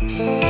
Bye.